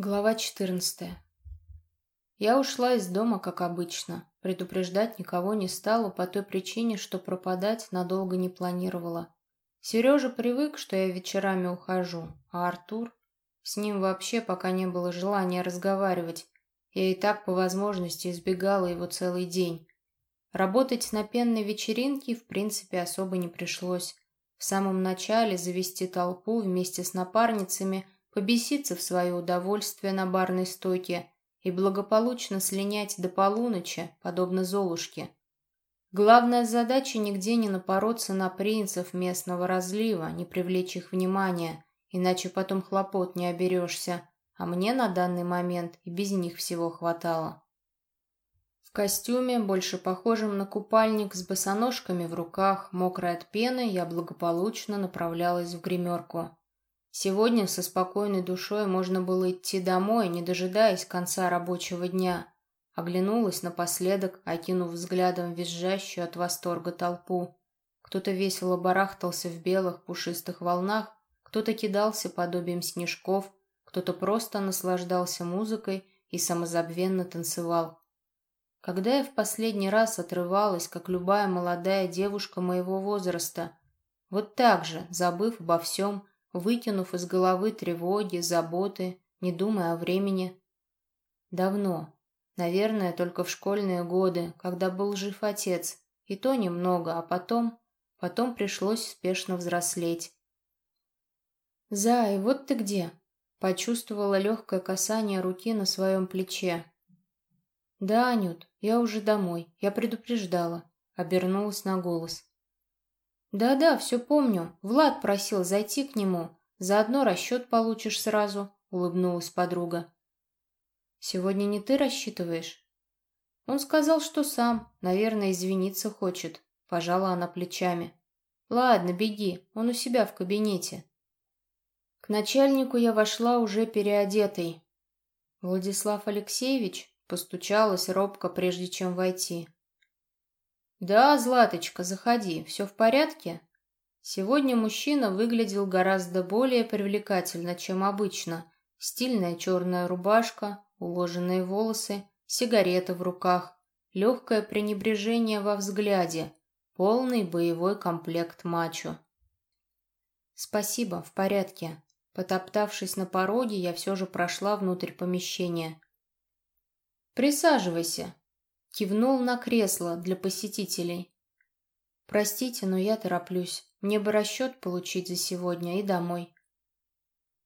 Глава 14. Я ушла из дома, как обычно. Предупреждать никого не стала по той причине, что пропадать надолго не планировала. Сережа привык, что я вечерами ухожу, а Артур... С ним вообще пока не было желания разговаривать. Я и так по возможности избегала его целый день. Работать на пенной вечеринке в принципе особо не пришлось. В самом начале завести толпу вместе с напарницами – побеситься в свое удовольствие на барной стойке и благополучно слинять до полуночи, подобно Золушке. Главная задача нигде не напороться на принцев местного разлива, не привлечь их внимания, иначе потом хлопот не оберешься, а мне на данный момент и без них всего хватало. В костюме, больше похожем на купальник с босоножками в руках, мокрой от пены, я благополучно направлялась в гримерку. Сегодня со спокойной душой можно было идти домой, не дожидаясь конца рабочего дня. Оглянулась напоследок, окинув взглядом визжащую от восторга толпу. Кто-то весело барахтался в белых пушистых волнах, кто-то кидался подобием снежков, кто-то просто наслаждался музыкой и самозабвенно танцевал. Когда я в последний раз отрывалась, как любая молодая девушка моего возраста, вот так же, забыв обо всем, выкинув из головы тревоги, заботы, не думая о времени. Давно, наверное, только в школьные годы, когда был жив отец, и то немного, а потом, потом пришлось спешно взрослеть. «Зай, вот ты где?» Почувствовала легкое касание руки на своем плече. «Да, Анют, я уже домой, я предупреждала», обернулась на голос. «Да-да, все помню. Влад просил зайти к нему. Заодно расчет получишь сразу», — улыбнулась подруга. «Сегодня не ты рассчитываешь?» Он сказал, что сам, наверное, извиниться хочет. Пожала она плечами. «Ладно, беги, он у себя в кабинете». К начальнику я вошла уже переодетой. Владислав Алексеевич постучалась робко, прежде чем войти. «Да, Златочка, заходи. Все в порядке?» Сегодня мужчина выглядел гораздо более привлекательно, чем обычно. Стильная черная рубашка, уложенные волосы, сигарета в руках, легкое пренебрежение во взгляде, полный боевой комплект мачо. «Спасибо, в порядке». Потоптавшись на пороге, я все же прошла внутрь помещения. «Присаживайся», Кивнул на кресло для посетителей. «Простите, но я тороплюсь. Мне бы расчет получить за сегодня и домой».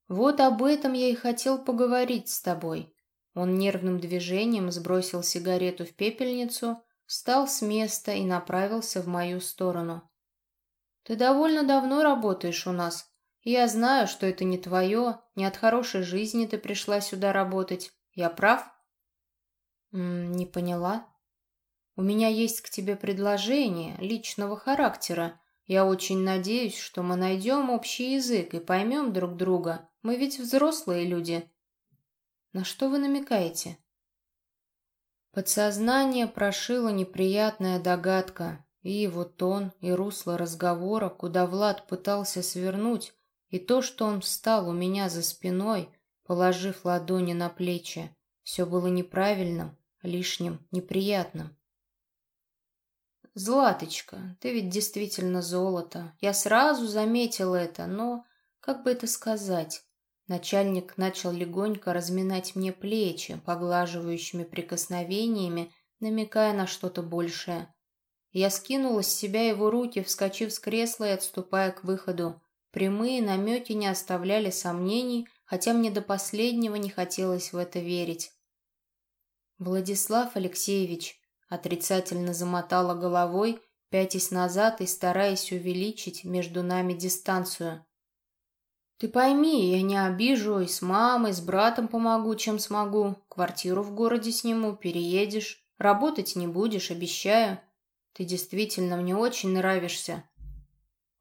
«Вот об этом я и хотел поговорить с тобой». Он нервным движением сбросил сигарету в пепельницу, встал с места и направился в мою сторону. «Ты довольно давно работаешь у нас. Я знаю, что это не твое, не от хорошей жизни ты пришла сюда работать. Я прав?» М -м, «Не поняла». У меня есть к тебе предложение личного характера. Я очень надеюсь, что мы найдем общий язык и поймем друг друга. Мы ведь взрослые люди. На что вы намекаете? Подсознание прошило неприятная догадка, и его тон, и русло разговора, куда Влад пытался свернуть, и то, что он встал у меня за спиной, положив ладони на плечи, все было неправильным, лишним, неприятным. Златочка, ты ведь действительно золото. Я сразу заметил это, но... Как бы это сказать? Начальник начал легонько разминать мне плечи, поглаживающими прикосновениями, намекая на что-то большее. Я скинула с себя его руки, вскочив с кресла и отступая к выходу. Прямые намеки не оставляли сомнений, хотя мне до последнего не хотелось в это верить. «Владислав Алексеевич», Отрицательно замотала головой, пятясь назад и стараясь увеличить между нами дистанцию. «Ты пойми, я не обижу, и с мамой, с братом помогу, чем смогу. Квартиру в городе сниму, переедешь. Работать не будешь, обещаю. Ты действительно мне очень нравишься».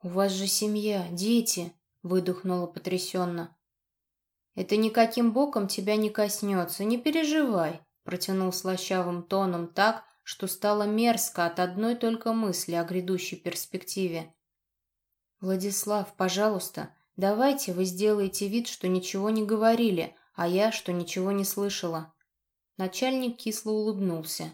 «У вас же семья, дети», — выдохнула потрясенно. «Это никаким боком тебя не коснется, не переживай», — протянул слащавым тоном так, что стало мерзко от одной только мысли о грядущей перспективе. «Владислав, пожалуйста, давайте вы сделаете вид, что ничего не говорили, а я, что ничего не слышала. Начальник кисло улыбнулся.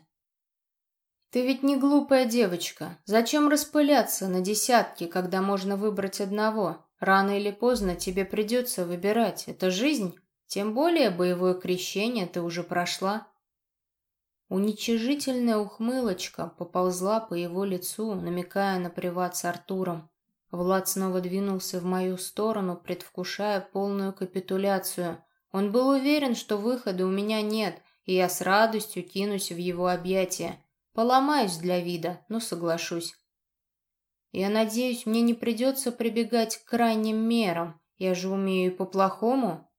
«Ты ведь не глупая девочка. Зачем распыляться на десятки, когда можно выбрать одного? Рано или поздно тебе придется выбирать. Это жизнь. Тем более боевое крещение ты уже прошла». Уничижительная ухмылочка поползла по его лицу, намекая на приват с Артуром. Влад снова двинулся в мою сторону, предвкушая полную капитуляцию. Он был уверен, что выхода у меня нет, и я с радостью кинусь в его объятия. Поломаюсь для вида, но соглашусь. Я надеюсь, мне не придется прибегать к крайним мерам. Я же умею и по-плохому.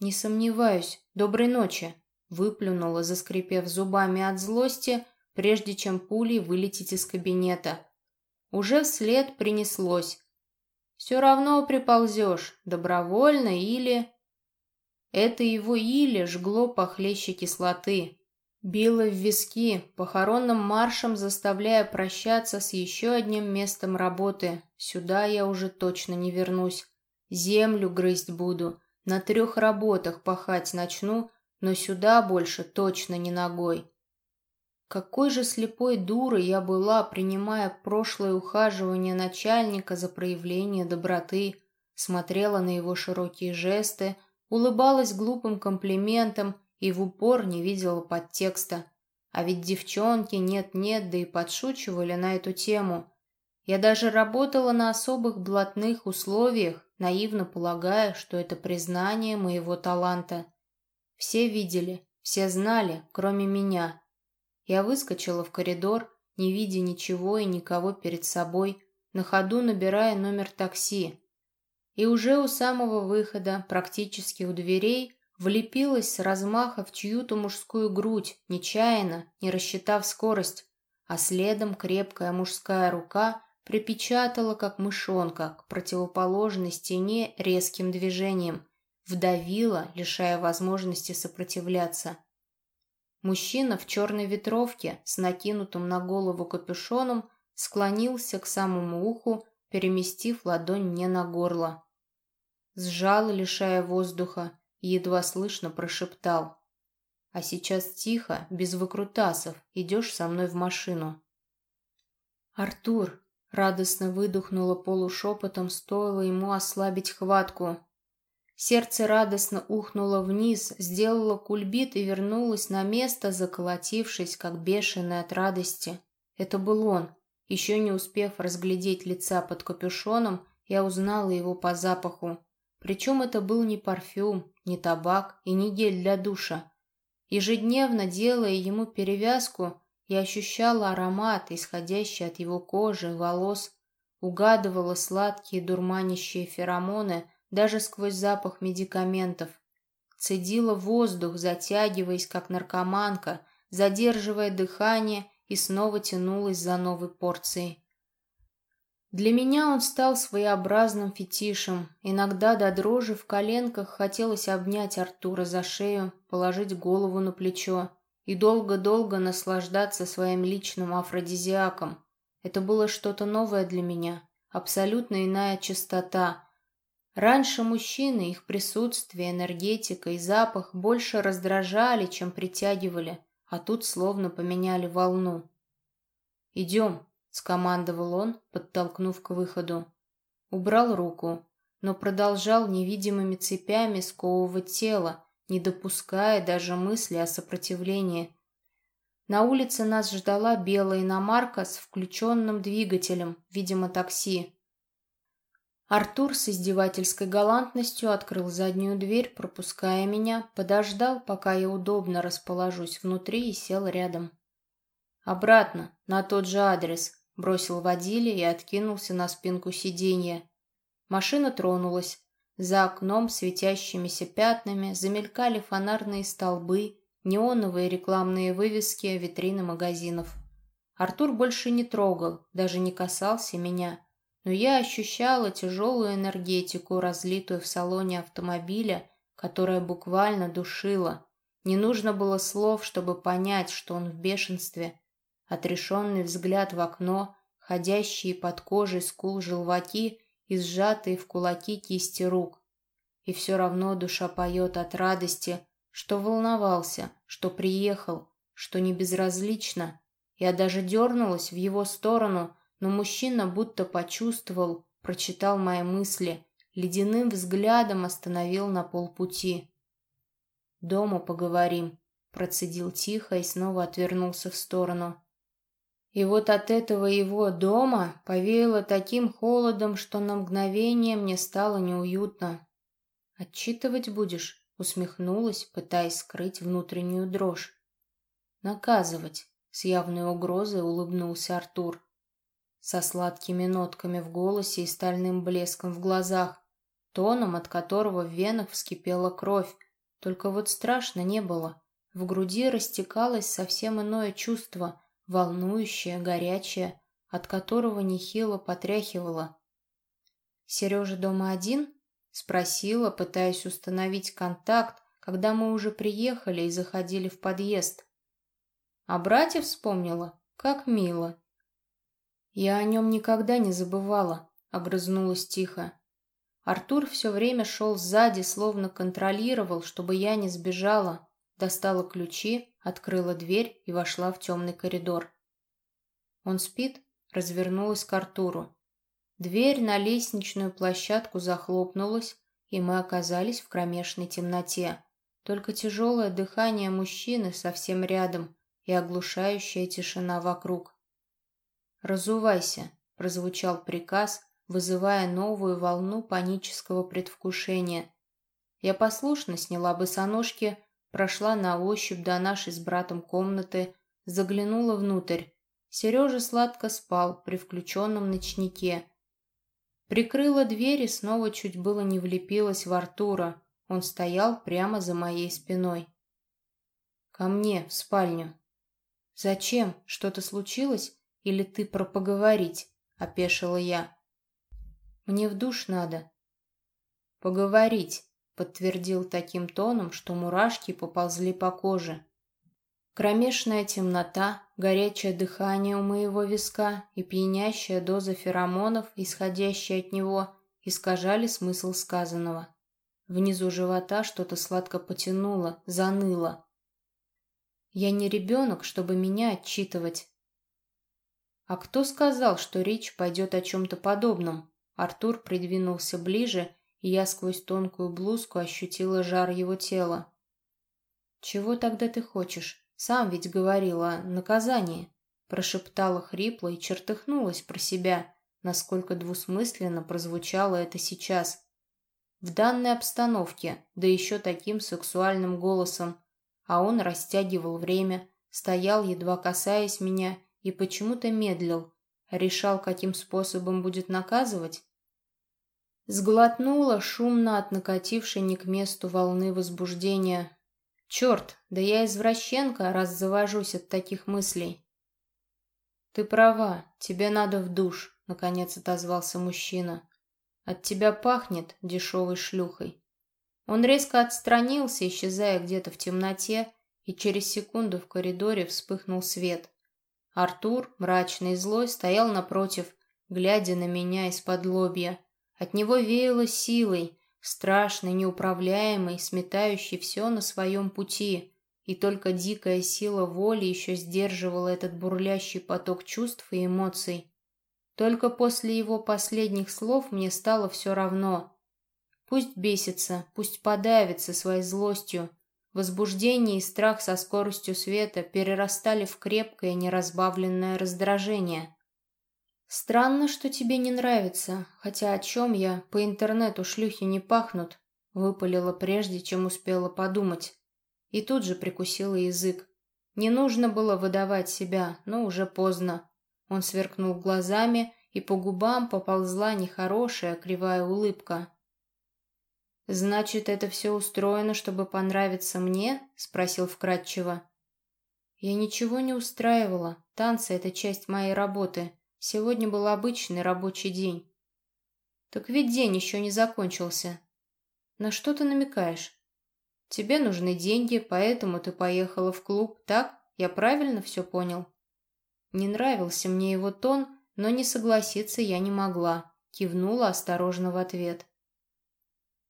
Не сомневаюсь. Доброй ночи. Выплюнула, заскрипев зубами от злости, прежде чем пулей вылететь из кабинета. Уже вслед принеслось. Все равно приползешь, добровольно или... Это его или жгло похлеще кислоты. Било в виски, похоронным маршем заставляя прощаться с еще одним местом работы. Сюда я уже точно не вернусь. Землю грызть буду, на трех работах пахать начну, но сюда больше точно не ногой. Какой же слепой дурой я была, принимая прошлое ухаживание начальника за проявление доброты, смотрела на его широкие жесты, улыбалась глупым комплиментам и в упор не видела подтекста. А ведь девчонки нет-нет, да и подшучивали на эту тему. Я даже работала на особых блатных условиях, наивно полагая, что это признание моего таланта. Все видели, все знали, кроме меня. Я выскочила в коридор, не видя ничего и никого перед собой, на ходу набирая номер такси. И уже у самого выхода, практически у дверей, Влепилась с размаха в чью-то мужскую грудь, нечаянно, не рассчитав скорость, а следом крепкая мужская рука припечатала, как мышонка, к противоположной стене резким движением, вдавила, лишая возможности сопротивляться. Мужчина в черной ветровке с накинутым на голову капюшоном склонился к самому уху, переместив ладонь мне на горло. Сжал, лишая воздуха, едва слышно прошептал. «А сейчас тихо, без выкрутасов, идешь со мной в машину». «Артур!» — радостно выдохнула полушепотом, стоило ему ослабить хватку. Сердце радостно ухнуло вниз, сделало кульбит и вернулось на место, заколотившись, как бешеное от радости. Это был он. Еще не успев разглядеть лица под капюшоном, я узнала его по запаху. Причем это был не парфюм, не табак и не гель для душа. Ежедневно делая ему перевязку, я ощущала аромат, исходящий от его кожи, волос, угадывала сладкие дурманящие феромоны даже сквозь запах медикаментов. Цедила воздух, затягиваясь, как наркоманка, задерживая дыхание и снова тянулась за новой порцией. Для меня он стал своеобразным фетишем. Иногда до дрожи в коленках хотелось обнять Артура за шею, положить голову на плечо и долго-долго наслаждаться своим личным афродизиаком. Это было что-то новое для меня, абсолютно иная чистота. Раньше мужчины, их присутствие, энергетика и запах больше раздражали, чем притягивали, а тут словно поменяли волну. «Идем», скомандовал он, подтолкнув к выходу. Убрал руку, но продолжал невидимыми цепями сковывать тело, не допуская даже мысли о сопротивлении. На улице нас ждала белая иномарка с включенным двигателем, видимо, такси. Артур с издевательской галантностью открыл заднюю дверь, пропуская меня, подождал, пока я удобно расположусь внутри и сел рядом. «Обратно, на тот же адрес», Бросил водиле и откинулся на спинку сиденья. Машина тронулась. За окном светящимися пятнами замелькали фонарные столбы, неоновые рекламные вывески, витрины магазинов. Артур больше не трогал, даже не касался меня, но я ощущала тяжелую энергетику, разлитую в салоне автомобиля, которая буквально душила. Не нужно было слов, чтобы понять, что он в бешенстве. Отрешенный взгляд в окно, ходящие под кожей скул желваки и сжатые в кулаки кисти рук. и все равно душа поет от радости, что волновался, что приехал, что не безразлично. Я даже дернулась в его сторону, но мужчина будто почувствовал, прочитал мои мысли, ледяным взглядом остановил на полпути. «Дома поговорим», — процедил тихо и снова отвернулся в сторону. И вот от этого его дома повеяло таким холодом, что на мгновение мне стало неуютно. «Отчитывать будешь?» — усмехнулась, пытаясь скрыть внутреннюю дрожь. «Наказывать», — с явной угрозой улыбнулся Артур. Со сладкими нотками в голосе и стальным блеском в глазах, тоном, от которого в венах вскипела кровь. Только вот страшно не было. В груди растекалось совсем иное чувство, волнующее, горячее, от которого нехило потряхивало. «Сережа дома один?» Спросила, пытаясь установить контакт, когда мы уже приехали и заходили в подъезд. А братьев вспомнила? Как мило. Я о нем никогда не забывала, огрызнулась тихо. Артур все время шел сзади, словно контролировал, чтобы я не сбежала. Достала ключи, открыла дверь и вошла в темный коридор. Он спит, развернулась к Артуру. Дверь на лестничную площадку захлопнулась, и мы оказались в кромешной темноте. Только тяжелое дыхание мужчины совсем рядом и оглушающая тишина вокруг. «Разувайся», — прозвучал приказ, вызывая новую волну панического предвкушения. Я послушно сняла босоножки, прошла на ощупь до нашей с братом комнаты, заглянула внутрь. Сережа сладко спал при включенном ночнике, Прикрыла дверь и снова чуть было не влепилась в Артура. Он стоял прямо за моей спиной. «Ко мне, в спальню». «Зачем? Что-то случилось? Или ты про поговорить?» — опешила я. «Мне в душ надо». «Поговорить», — подтвердил таким тоном, что мурашки поползли по коже. Кромешная темнота, горячее дыхание у моего виска и пьянящая доза феромонов, исходящая от него, искажали смысл сказанного. Внизу живота что-то сладко потянуло, заныло. Я не ребенок, чтобы меня отчитывать. А кто сказал, что речь пойдет о чем-то подобном? Артур придвинулся ближе, и я сквозь тонкую блузку ощутила жар его тела. «Чего тогда ты хочешь?» Сам ведь говорила о наказании. Прошептала хрипло и чертыхнулась про себя, насколько двусмысленно прозвучало это сейчас. В данной обстановке, да еще таким сексуальным голосом. А он растягивал время, стоял, едва касаясь меня, и почему-то медлил. Решал, каким способом будет наказывать. Сглотнула шумно от накатившей не к месту волны возбуждения, Черт, да я извращенка, раз завожусь от таких мыслей. Ты права, тебе надо в душ, наконец отозвался мужчина. От тебя пахнет дешевой шлюхой. Он резко отстранился, исчезая где-то в темноте, и через секунду в коридоре вспыхнул свет. Артур, мрачный и злой, стоял напротив, глядя на меня из-под лобья. От него веяло силой, страшный, неуправляемый, сметающий все на своем пути, и только дикая сила воли еще сдерживала этот бурлящий поток чувств и эмоций. Только после его последних слов мне стало все равно. Пусть бесится, пусть подавится своей злостью. Возбуждение и страх со скоростью света перерастали в крепкое неразбавленное раздражение. «Странно, что тебе не нравится, хотя о чем я, по интернету шлюхи не пахнут», выпалила прежде, чем успела подумать. И тут же прикусила язык. Не нужно было выдавать себя, но уже поздно. Он сверкнул глазами, и по губам поползла нехорошая кривая улыбка. «Значит, это все устроено, чтобы понравиться мне?» — спросил вкратчиво. «Я ничего не устраивала. Танцы — это часть моей работы. Сегодня был обычный рабочий день. Так ведь день еще не закончился. На что ты намекаешь? Тебе нужны деньги, поэтому ты поехала в клуб, так? Я правильно все понял? Не нравился мне его тон, но не согласиться я не могла. Кивнула осторожно в ответ.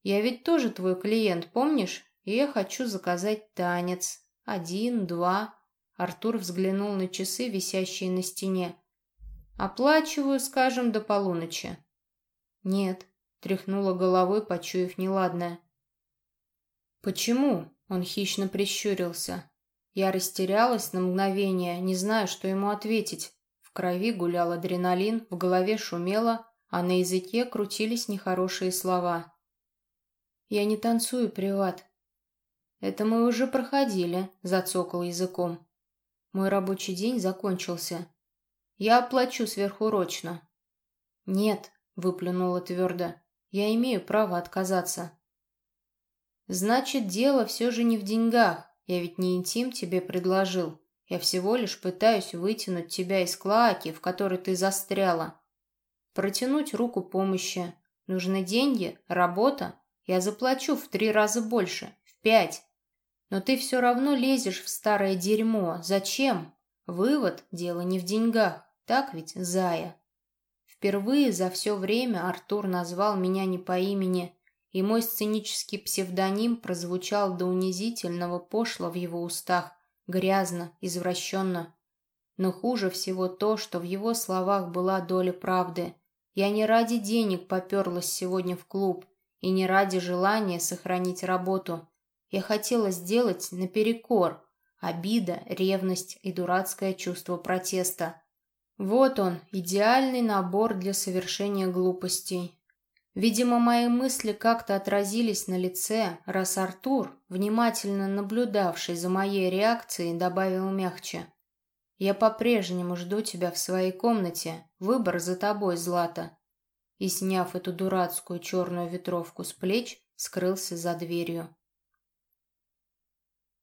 Я ведь тоже твой клиент, помнишь? И я хочу заказать танец. Один, два. Артур взглянул на часы, висящие на стене. Оплачиваю, скажем, до полуночи. Нет, тряхнула головой, почуяв неладное. Почему? Он хищно прищурился. Я растерялась на мгновение, не зная, что ему ответить. В крови гулял адреналин, в голове шумело, а на языке крутились нехорошие слова. «Я не танцую, приват». «Это мы уже проходили», — зацокал языком. «Мой рабочий день закончился. Я оплачу сверхурочно». «Нет», — выплюнула твердо, — «я имею право отказаться». «Значит, дело все же не в деньгах. Я ведь не интим тебе предложил. Я всего лишь пытаюсь вытянуть тебя из клаки, в которой ты застряла. Протянуть руку помощи. Нужны деньги, работа. Я заплачу в три раза больше, в пять. Но ты все равно лезешь в старое дерьмо. Зачем? Вывод – дело не в деньгах. Так ведь, Зая? Впервые за все время Артур назвал меня не по имени, и мой сценический псевдоним прозвучал до унизительного пошло в его устах, грязно, извращенно. Но хуже всего то, что в его словах была доля правды. Я не ради денег поперлась сегодня в клуб и не ради желания сохранить работу. Я хотела сделать наперекор. Обида, ревность и дурацкое чувство протеста. Вот он, идеальный набор для совершения глупостей. Видимо, мои мысли как-то отразились на лице, раз Артур, внимательно наблюдавший за моей реакцией, добавил мягче. «Я по-прежнему жду тебя в своей комнате. Выбор за тобой, Злата». И, сняв эту дурацкую черную ветровку с плеч, скрылся за дверью.